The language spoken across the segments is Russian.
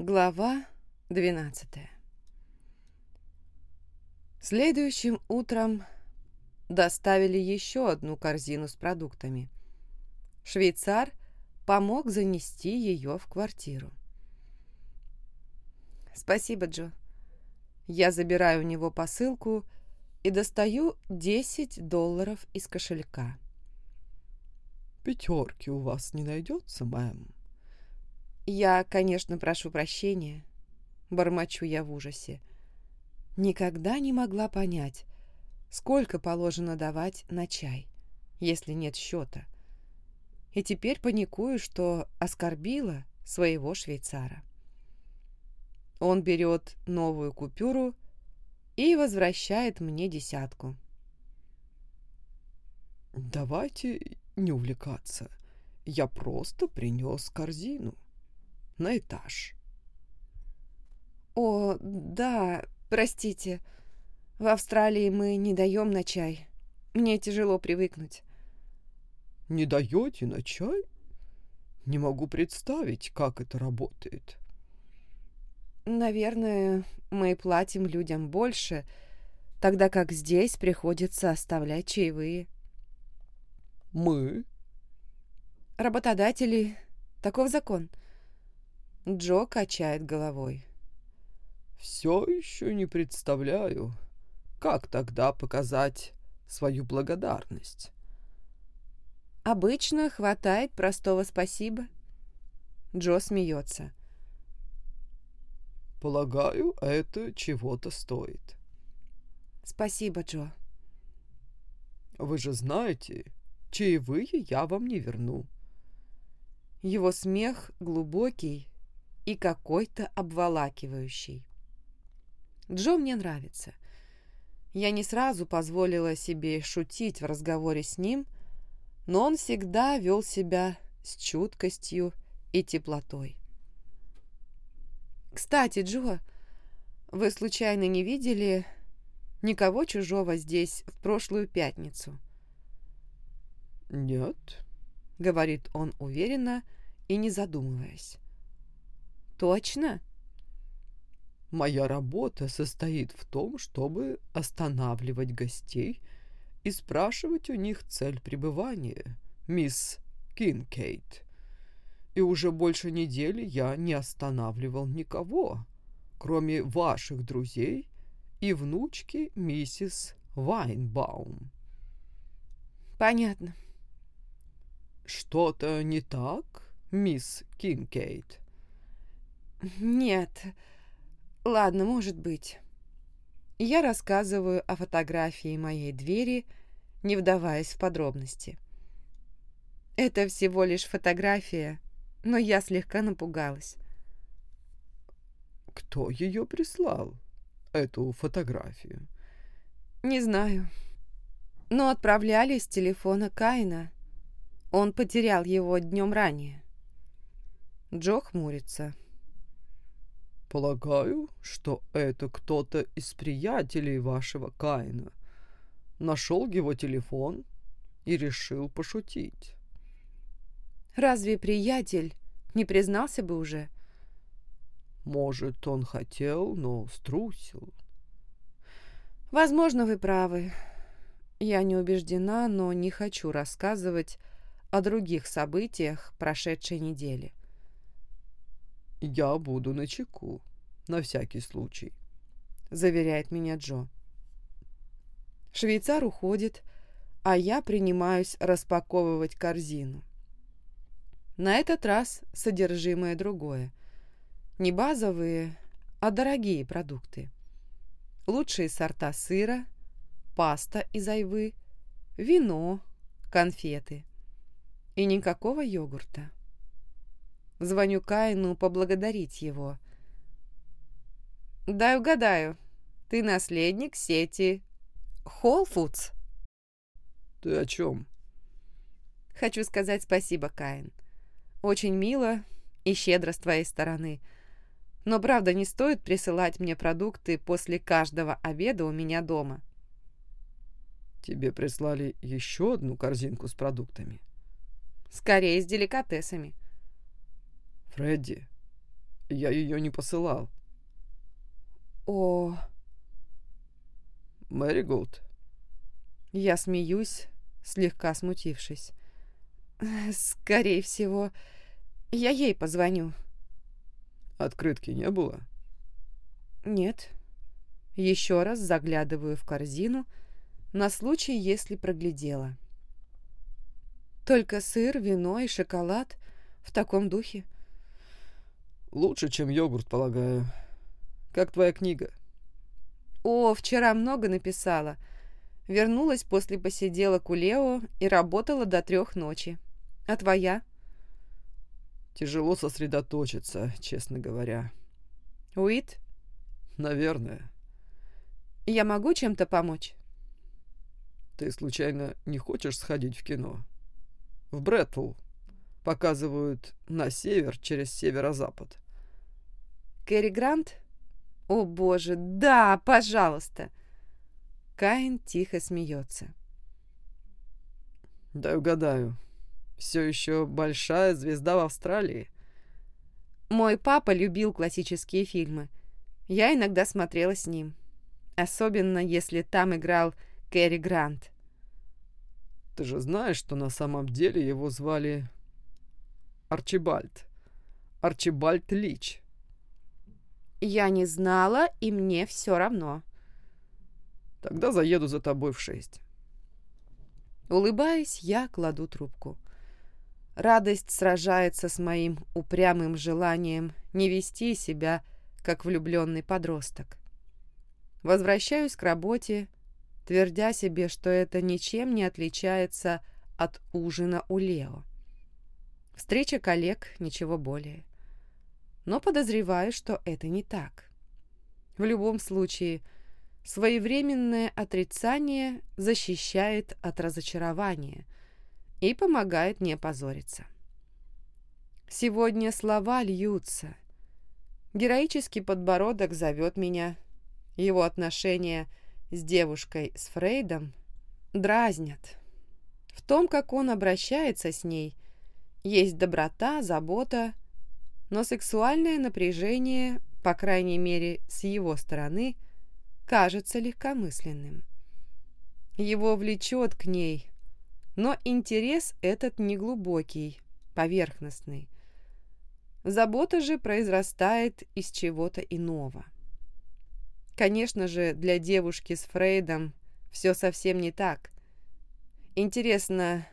Глава 12 Следующим утром доставили еще одну корзину с продуктами. Швейцар помог занести ее в квартиру. «Спасибо, Джо». Я забираю у него посылку и достаю 10 долларов из кошелька. «Пятерки у вас не найдется, мэм?» Я, конечно, прошу прощения. Бормочу я в ужасе. Никогда не могла понять, сколько положено давать на чай, если нет счета. И теперь паникую, что оскорбила своего швейцара. Он берет новую купюру и возвращает мне десятку. «Давайте не увлекаться. Я просто принес корзину на этаж». «О, да, простите. В Австралии мы не даем на чай. Мне тяжело привыкнуть». «Не даете на чай? Не могу представить, как это работает». «Наверное, мы платим людям больше, тогда как здесь приходится оставлять чаевые». «Мы?» «Работодатели. Таков закон». Джо качает головой. «Все еще не представляю, как тогда показать свою благодарность». «Обычно хватает простого спасибо». Джо смеется. «Полагаю, это чего-то стоит». «Спасибо, Джо». «Вы же знаете, чаевые я вам не верну». Его смех глубокий и какой-то обволакивающий. Джо мне нравится. Я не сразу позволила себе шутить в разговоре с ним, но он всегда вел себя с чуткостью и теплотой. «Кстати, Джо, вы случайно не видели никого чужого здесь в прошлую пятницу?» «Нет», — говорит он уверенно и не задумываясь. «Точно?» «Моя работа состоит в том, чтобы останавливать гостей и спрашивать у них цель пребывания, мисс Кинкейт. И уже больше недели я не останавливал никого, кроме ваших друзей и внучки миссис Вайнбаум». «Понятно». «Что-то не так, мисс Кинкейт?» «Нет. Ладно, может быть». Я рассказываю о фотографии моей двери, не вдаваясь в подробности. Это всего лишь фотография, но я слегка напугалась. «Кто ее прислал, эту фотографию?» «Не знаю. Но отправляли с телефона Каина. Он потерял его днем ранее». Джо хмурится. Полагаю, что это кто-то из приятелей вашего Каина. Нашел его телефон и решил пошутить. Разве приятель не признался бы уже? Может, он хотел, но струсил. Возможно, вы правы. Я не убеждена, но не хочу рассказывать о других событиях прошедшей недели. «Я буду на чеку, на всякий случай», — заверяет меня Джо. Швейцар уходит, а я принимаюсь распаковывать корзину. На этот раз содержимое другое. Не базовые, а дорогие продукты. Лучшие сорта сыра, паста из айвы, вино, конфеты. И никакого йогурта. Звоню Кайну поблагодарить его. «Дай угадаю, ты наследник сети Foods?» «Ты о чем?» «Хочу сказать спасибо, Каин. Очень мило и щедро с твоей стороны. Но правда не стоит присылать мне продукты после каждого обеда у меня дома». «Тебе прислали еще одну корзинку с продуктами?» «Скорее, с деликатесами». Фредди, Я ее не посылал. О, Мэри Голд, я смеюсь, слегка смутившись. Скорее всего, я ей позвоню. открытки не было? Нет. Еще раз заглядываю в корзину на случай, если проглядела. Только сыр, вино и шоколад в таком духе. Лучше, чем йогурт, полагаю. Как твоя книга? О, вчера много написала. Вернулась после посиделок у Лео и работала до трех ночи. А твоя? Тяжело сосредоточиться, честно говоря. Уит? Наверное. Я могу чем-то помочь? Ты случайно не хочешь сходить в кино? В Бреттл. Показывают на север через северо-запад. Кэрри Грант? О, боже, да, пожалуйста. Каин тихо смеется. Дай угадаю. Все еще большая звезда в Австралии? Мой папа любил классические фильмы. Я иногда смотрела с ним. Особенно, если там играл Кэрри Грант. Ты же знаешь, что на самом деле его звали Арчибальд. Арчибальд Лич. Я не знала, и мне все равно. Тогда заеду за тобой в шесть. Улыбаясь, я кладу трубку. Радость сражается с моим упрямым желанием не вести себя, как влюбленный подросток. Возвращаюсь к работе, твердя себе, что это ничем не отличается от ужина у Лео. Встреча коллег – ничего более. Но подозреваю, что это не так. В любом случае, своевременное отрицание защищает от разочарования и помогает не позориться. Сегодня слова льются. Героический подбородок зовет меня. Его отношения с девушкой с Фрейдом дразнят. В том, как он обращается с ней, есть доброта, забота, но сексуальное напряжение, по крайней мере, с его стороны, кажется легкомысленным. Его влечет к ней, но интерес этот неглубокий, поверхностный. Забота же произрастает из чего-то иного. Конечно же, для девушки с Фрейдом все совсем не так. Интересно,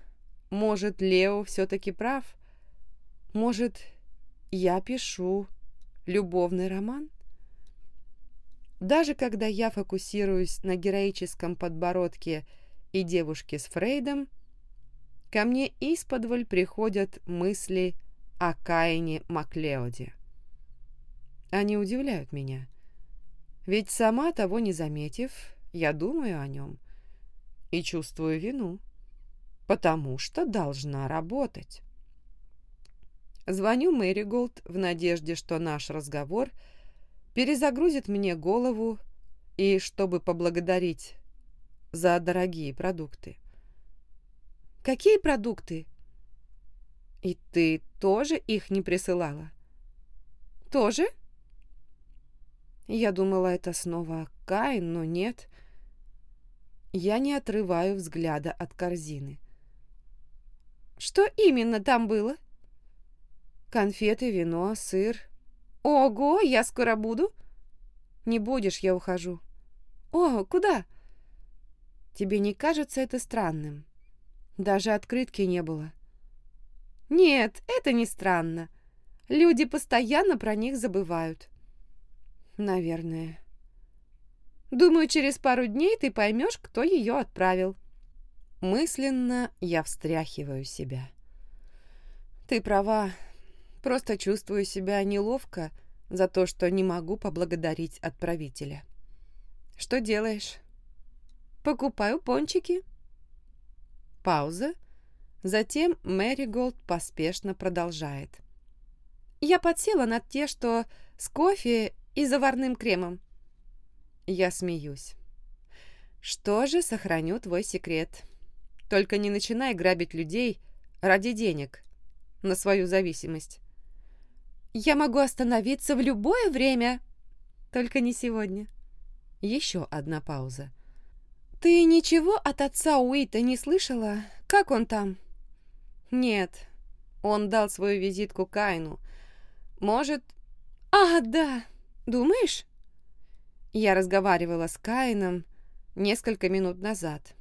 может, Лео все-таки прав? Может, я пишу любовный роман? Даже когда я фокусируюсь на героическом подбородке и девушке с Фрейдом, ко мне исподволь приходят мысли о Каине Маклеоде. Они удивляют меня. Ведь сама того не заметив, я думаю о нем и чувствую вину, потому что должна работать. Звоню Мэри Голд в надежде, что наш разговор перезагрузит мне голову и чтобы поблагодарить за дорогие продукты. «Какие продукты?» «И ты тоже их не присылала?» «Тоже?» Я думала, это снова Каин, но нет. Я не отрываю взгляда от корзины. «Что именно там было?» Конфеты, вино, сыр. Ого, я скоро буду? Не будешь, я ухожу. О, куда? Тебе не кажется это странным? Даже открытки не было. Нет, это не странно. Люди постоянно про них забывают. Наверное. Думаю, через пару дней ты поймешь, кто ее отправил. Мысленно я встряхиваю себя. Ты права, Просто чувствую себя неловко за то, что не могу поблагодарить отправителя. Что делаешь? Покупаю пончики. Пауза. Затем Мэри Голд поспешно продолжает. Я подсела на те, что с кофе и заварным кремом. Я смеюсь. Что же, сохраню твой секрет. Только не начинай грабить людей ради денег на свою зависимость. Я могу остановиться в любое время, только не сегодня. Еще одна пауза. Ты ничего от отца Уита не слышала? Как он там? Нет. Он дал свою визитку Кайну. Может... А, да. Думаешь? Я разговаривала с Кайном несколько минут назад.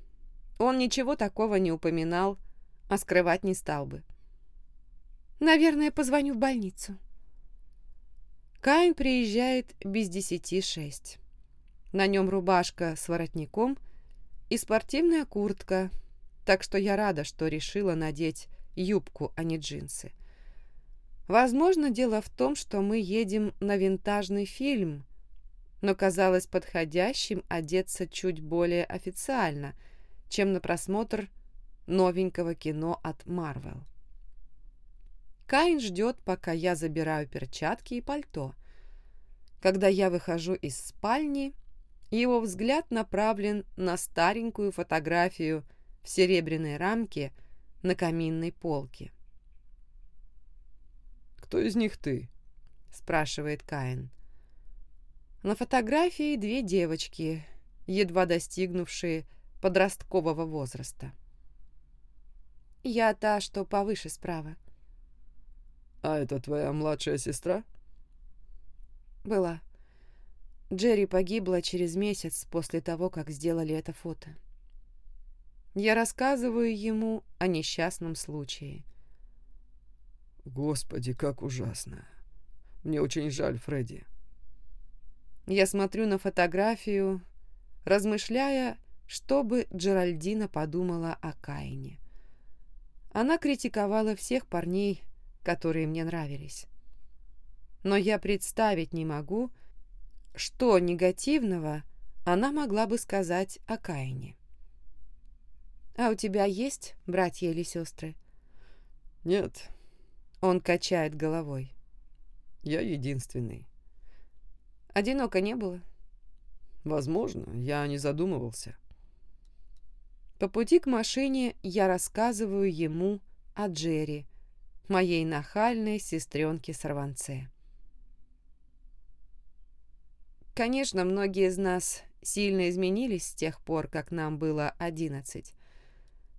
Он ничего такого не упоминал, а скрывать не стал бы. Наверное, позвоню в больницу. Каин приезжает без десяти шесть. На нем рубашка с воротником и спортивная куртка, так что я рада, что решила надеть юбку, а не джинсы. Возможно, дело в том, что мы едем на винтажный фильм, но казалось подходящим одеться чуть более официально, чем на просмотр новенького кино от Марвел. Каин ждет, пока я забираю перчатки и пальто. Когда я выхожу из спальни, его взгляд направлен на старенькую фотографию в серебряной рамке на каминной полке. «Кто из них ты?» – спрашивает Каин. На фотографии две девочки, едва достигнувшие подросткового возраста. Я та, что повыше справа. «А это твоя младшая сестра?» «Была. Джерри погибла через месяц после того, как сделали это фото. Я рассказываю ему о несчастном случае». «Господи, как ужасно! Мне очень жаль, Фредди». Я смотрю на фотографию, размышляя, что бы Джеральдина подумала о Каине. Она критиковала всех парней, которые мне нравились. Но я представить не могу, что негативного она могла бы сказать о Каине. «А у тебя есть братья или сестры?» «Нет». Он качает головой. «Я единственный». «Одиноко не было?» «Возможно, я не задумывался». По пути к машине я рассказываю ему о Джерри, моей нахальной сестренке-сорванце. Конечно, многие из нас сильно изменились с тех пор, как нам было одиннадцать.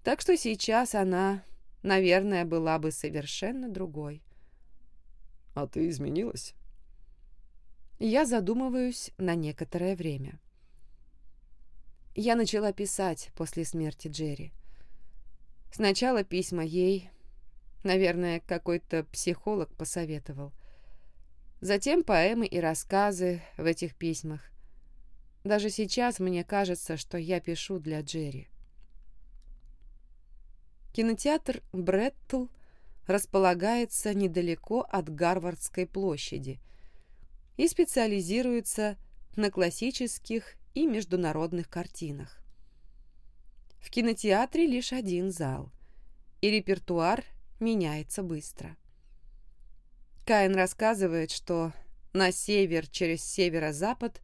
Так что сейчас она, наверное, была бы совершенно другой. А ты изменилась? Я задумываюсь на некоторое время. Я начала писать после смерти Джерри. Сначала письма ей, Наверное, какой-то психолог посоветовал. Затем поэмы и рассказы в этих письмах. Даже сейчас мне кажется, что я пишу для Джерри. Кинотеатр «Бреттл» располагается недалеко от Гарвардской площади и специализируется на классических и международных картинах. В кинотеатре лишь один зал, и репертуар меняется быстро. Каин рассказывает, что на север через северо-запад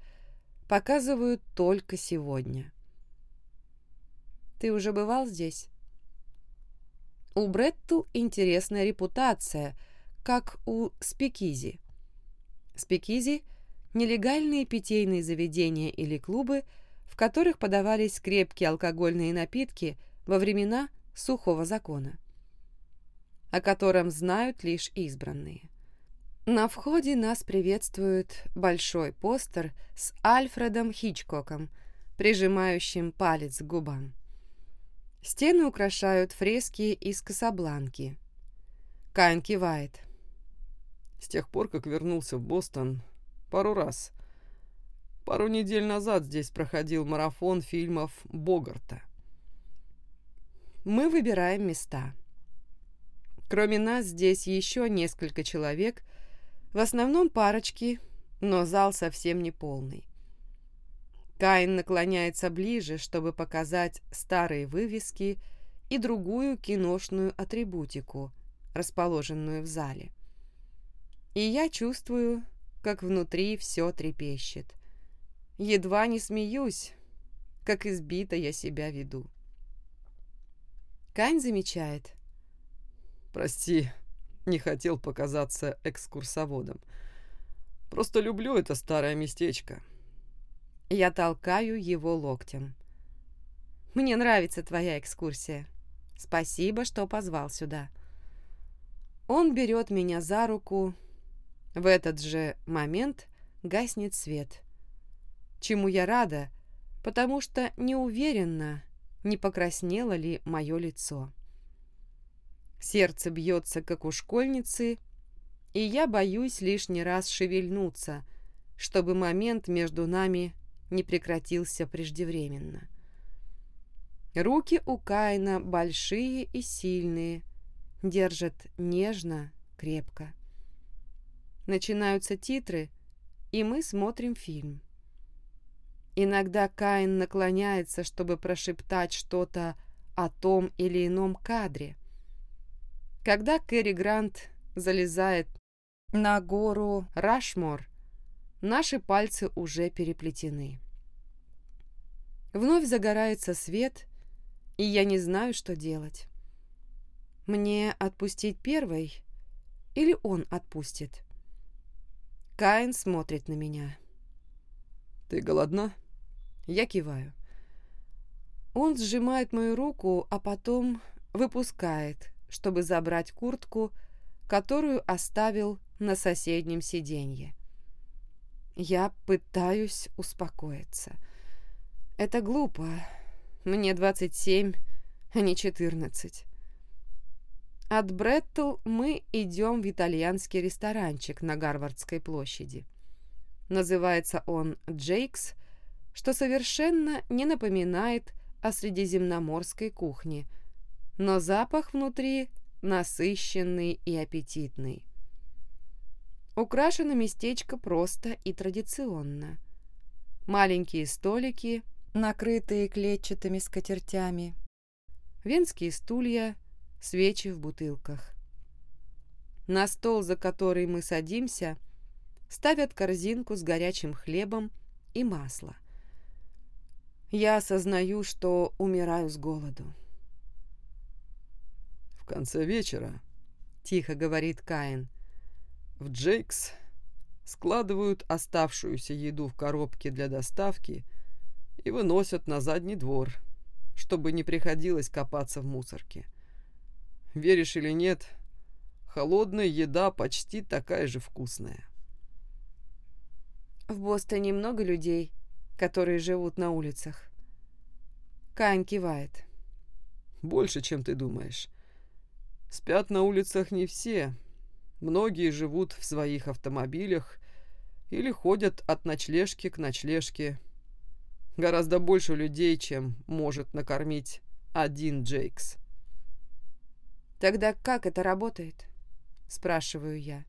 показывают только сегодня. Ты уже бывал здесь? У Бреттл интересная репутация, как у Спикизи. Спикизи – нелегальные питейные заведения или клубы, в которых подавались крепкие алкогольные напитки во времена сухого закона о котором знают лишь избранные. На входе нас приветствует большой постер с Альфредом Хичкоком, прижимающим палец к губам. Стены украшают фрески из Касабланки. Кайн кивает. С тех пор, как вернулся в Бостон, пару раз. Пару недель назад здесь проходил марафон фильмов Богарта. Мы выбираем места. Кроме нас здесь еще несколько человек, в основном парочки, но зал совсем не полный. Каин наклоняется ближе, чтобы показать старые вывески и другую киношную атрибутику, расположенную в зале. И я чувствую, как внутри все трепещет. Едва не смеюсь, как избито я себя веду. Кайн замечает. Прости, не хотел показаться экскурсоводом. Просто люблю это старое местечко. Я толкаю его локтем. Мне нравится твоя экскурсия. Спасибо, что позвал сюда. Он берет меня за руку. В этот же момент гаснет свет. Чему я рада, потому что не уверена, не покраснело ли мое лицо. Сердце бьется, как у школьницы, и я боюсь лишний раз шевельнуться, чтобы момент между нами не прекратился преждевременно. Руки у Каина большие и сильные, держат нежно, крепко. Начинаются титры, и мы смотрим фильм. Иногда Каин наклоняется, чтобы прошептать что-то о том или ином кадре. Когда Кэрри Грант залезает на гору Рашмор, наши пальцы уже переплетены. Вновь загорается свет, и я не знаю, что делать. Мне отпустить первой или он отпустит? Каин смотрит на меня. «Ты голодна?» Я киваю. Он сжимает мою руку, а потом выпускает, чтобы забрать куртку, которую оставил на соседнем сиденье. Я пытаюсь успокоиться. Это глупо. Мне 27, а не 14. От Бреттл мы идем в итальянский ресторанчик на Гарвардской площади. Называется он «Джейкс», что совершенно не напоминает о средиземноморской кухне, но запах внутри насыщенный и аппетитный. Украшено местечко просто и традиционно. Маленькие столики, накрытые клетчатыми скатертями, венские стулья, свечи в бутылках. На стол, за который мы садимся, ставят корзинку с горячим хлебом и масло. Я осознаю, что умираю с голоду. «В конце вечера», — тихо говорит Каин, в Джейкс складывают оставшуюся еду в коробки для доставки и выносят на задний двор, чтобы не приходилось копаться в мусорке. Веришь или нет, холодная еда почти такая же вкусная. В Бостоне много людей, которые живут на улицах. Кайн кивает. Больше, чем ты думаешь. Спят на улицах не все, Многие живут в своих автомобилях или ходят от ночлежки к ночлежке. Гораздо больше людей, чем может накормить один Джейкс. «Тогда как это работает?» – спрашиваю я.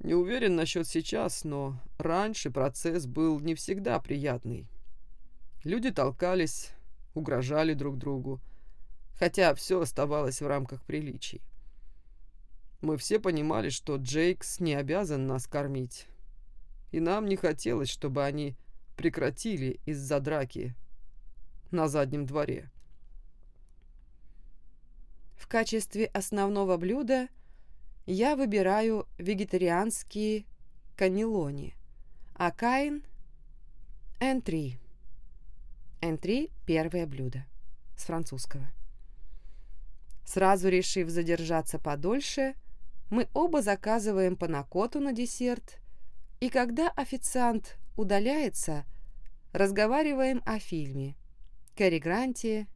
Не уверен насчет сейчас, но раньше процесс был не всегда приятный. Люди толкались, угрожали друг другу, хотя все оставалось в рамках приличий. Мы все понимали, что Джейкс не обязан нас кормить. И нам не хотелось, чтобы они прекратили из-за драки на заднем дворе. В качестве основного блюда я выбираю вегетарианские каннелони, а Каин – энтри. Энтри – первое блюдо с французского. Сразу решив задержаться подольше – мы оба заказываем панакоту на десерт, и когда официант удаляется, разговариваем о фильме. Кэрри Гранте,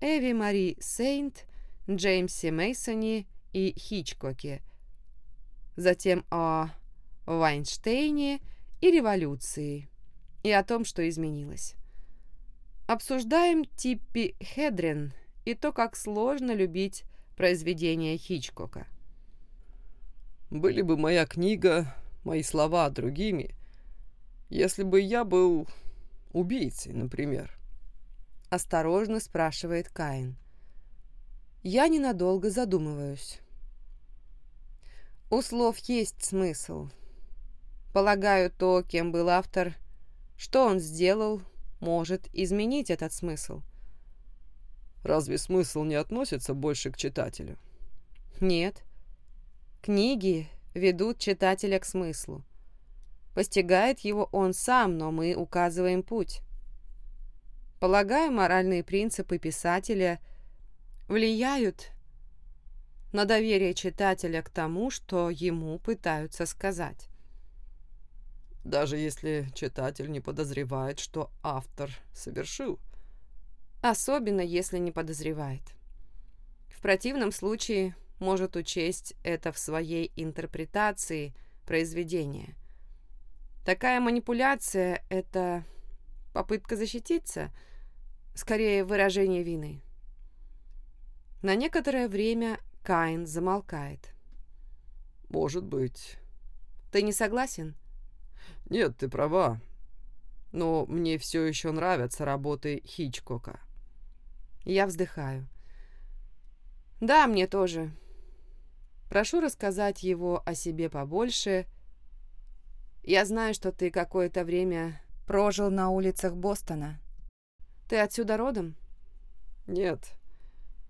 Эви Мари Сейнт, Джеймсе Мейсоне и Хичкоке. Затем о Вайнштейне и революции, и о том, что изменилось. Обсуждаем Типпи Хедрин и то, как сложно любить произведения Хичкока. Были бы моя книга, мои слова другими, если бы я был убийцей, например. Осторожно спрашивает Каин. Я ненадолго задумываюсь. У слов есть смысл. Полагаю, то, кем был автор, что он сделал, может изменить этот смысл. Разве смысл не относится больше к читателю? Нет. Книги ведут читателя к смыслу. Постигает его он сам, но мы указываем путь. Полагаю, моральные принципы писателя влияют на доверие читателя к тому, что ему пытаются сказать. Даже если читатель не подозревает, что автор совершил. Особенно, если не подозревает. В противном случае может учесть это в своей интерпретации произведения. Такая манипуляция – это попытка защититься, скорее выражение вины. На некоторое время Каин замолкает. «Может быть». «Ты не согласен?» «Нет, ты права. Но мне все еще нравятся работы Хичкока». Я вздыхаю. «Да, мне тоже. Прошу рассказать его о себе побольше. Я знаю, что ты какое-то время прожил на улицах Бостона. Ты отсюда родом? Нет.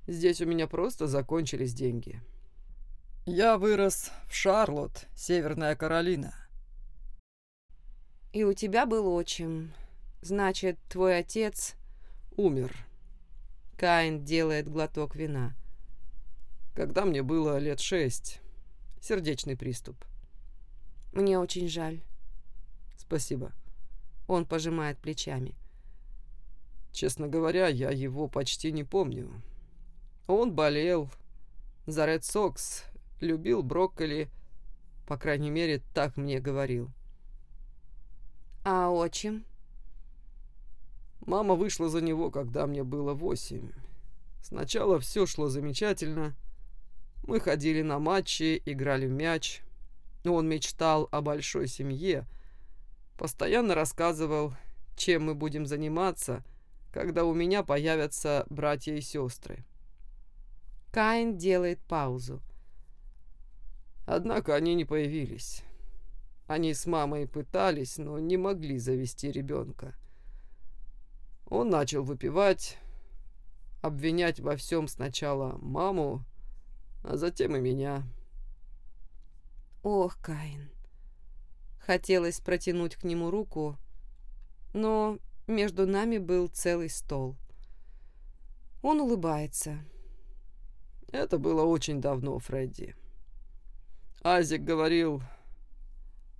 Здесь у меня просто закончились деньги. Я вырос в Шарлотт, Северная Каролина. И у тебя был отчим. Значит, твой отец умер. Каин делает глоток вина когда мне было лет шесть. Сердечный приступ. Мне очень жаль. Спасибо. Он пожимает плечами. Честно говоря, я его почти не помню. Он болел за Ред Сокс, любил брокколи, по крайней мере, так мне говорил. А отчим? Мама вышла за него, когда мне было восемь. Сначала все шло замечательно, мы ходили на матчи, играли в мяч. Он мечтал о большой семье. Постоянно рассказывал, чем мы будем заниматься, когда у меня появятся братья и сестры. Каин делает паузу. Однако они не появились. Они с мамой пытались, но не могли завести ребенка. Он начал выпивать, обвинять во всем сначала маму, а затем и меня. Ох, Каин. Хотелось протянуть к нему руку, но между нами был целый стол. Он улыбается. Это было очень давно, Фредди. Азик говорил,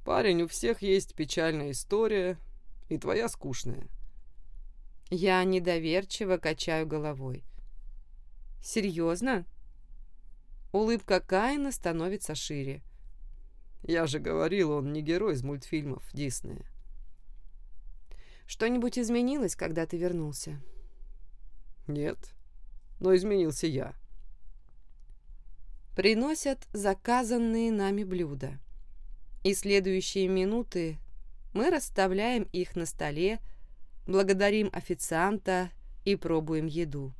парень, у всех есть печальная история, и твоя скучная. Я недоверчиво качаю головой. Серьезно? Улыбка Каина становится шире. Я же говорил, он не герой из мультфильмов Диснея. Что-нибудь изменилось, когда ты вернулся? Нет, но изменился я. Приносят заказанные нами блюда. И следующие минуты мы расставляем их на столе, благодарим официанта и пробуем еду.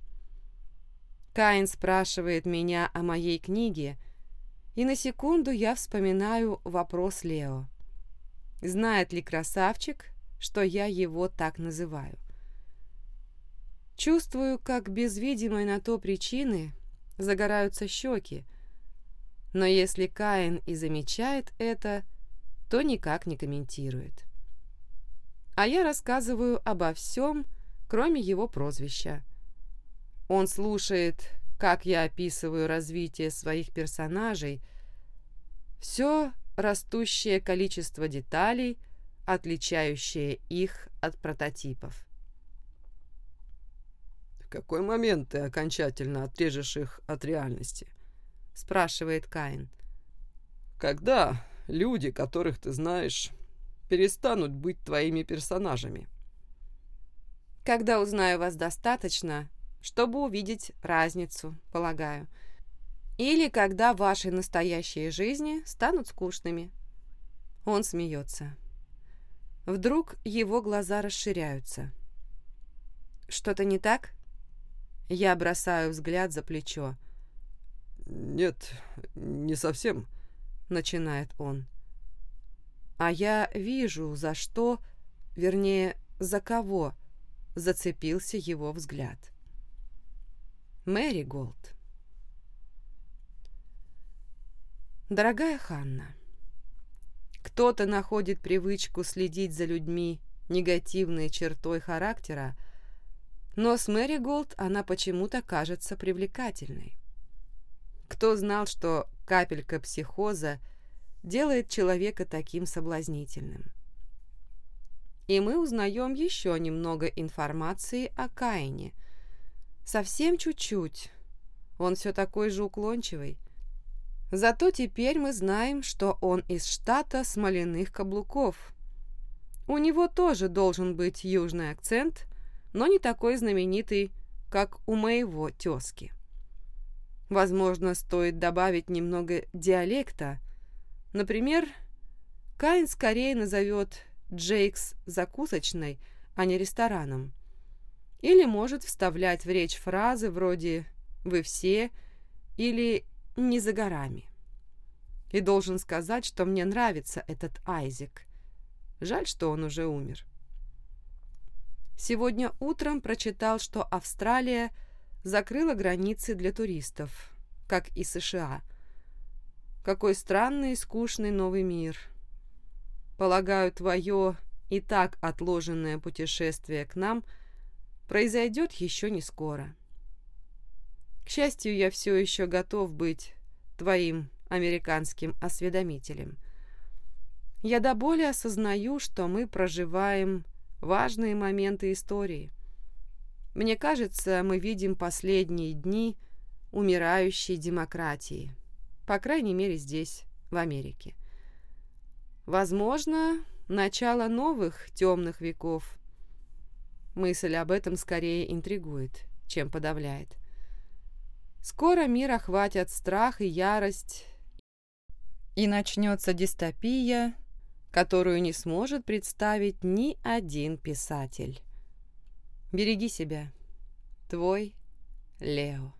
Каин спрашивает меня о моей книге, и на секунду я вспоминаю вопрос Лео. Знает ли красавчик, что я его так называю? Чувствую, как без видимой на то причины загораются щеки, но если Каин и замечает это, то никак не комментирует. А я рассказываю обо всем, кроме его прозвища. Он слушает, как я описываю развитие своих персонажей, все растущее количество деталей, отличающее их от прототипов. «В какой момент ты окончательно отрежешь их от реальности?» – спрашивает Каин. «Когда люди, которых ты знаешь, перестанут быть твоими персонажами?» «Когда узнаю вас достаточно, чтобы увидеть разницу, полагаю. Или когда ваши настоящие жизни станут скучными. Он смеется. Вдруг его глаза расширяются. Что-то не так? Я бросаю взгляд за плечо. «Нет, не совсем», — начинает он. А я вижу, за что, вернее, за кого зацепился его взгляд. Мэри Голд. Дорогая Ханна, кто-то находит привычку следить за людьми негативной чертой характера, но с Мэри Голд она почему-то кажется привлекательной. Кто знал, что капелька психоза делает человека таким соблазнительным? И мы узнаем еще немного информации о Каине. Совсем чуть-чуть. Он все такой же уклончивый. Зато теперь мы знаем, что он из штата смоляных каблуков. У него тоже должен быть южный акцент, но не такой знаменитый, как у моего тезки. Возможно, стоит добавить немного диалекта. Например, Кайн скорее назовет Джейкс закусочной, а не рестораном. Или может вставлять в речь фразы вроде «вы все» или «не за горами». И должен сказать, что мне нравится этот Айзек. Жаль, что он уже умер. Сегодня утром прочитал, что Австралия закрыла границы для туристов, как и США. Какой странный и скучный новый мир. Полагаю, твое и так отложенное путешествие к нам произойдет еще не скоро. К счастью, я все еще готов быть твоим американским осведомителем. Я до боли осознаю, что мы проживаем важные моменты истории. Мне кажется, мы видим последние дни умирающей демократии, по крайней мере здесь, в Америке. Возможно, начало новых темных веков. Мысль об этом скорее интригует, чем подавляет. Скоро мир охватят страх и ярость, и начнется дистопия, которую не сможет представить ни один писатель. Береги себя. Твой Лео.